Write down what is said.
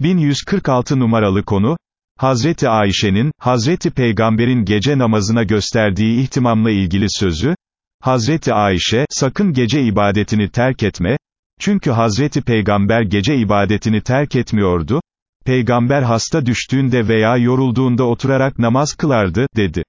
1146 numaralı konu, Hazreti Ayşe'nin, Hazreti Peygamber'in gece namazına gösterdiği ihtimamla ilgili sözü, Hazreti Ayşe, sakın gece ibadetini terk etme, çünkü Hazreti Peygamber gece ibadetini terk etmiyordu, Peygamber hasta düştüğünde veya yorulduğunda oturarak namaz kılardı, dedi.